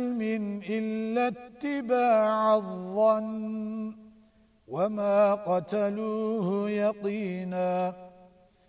علم إلا اتباع الظن وما قتلوه يقيناً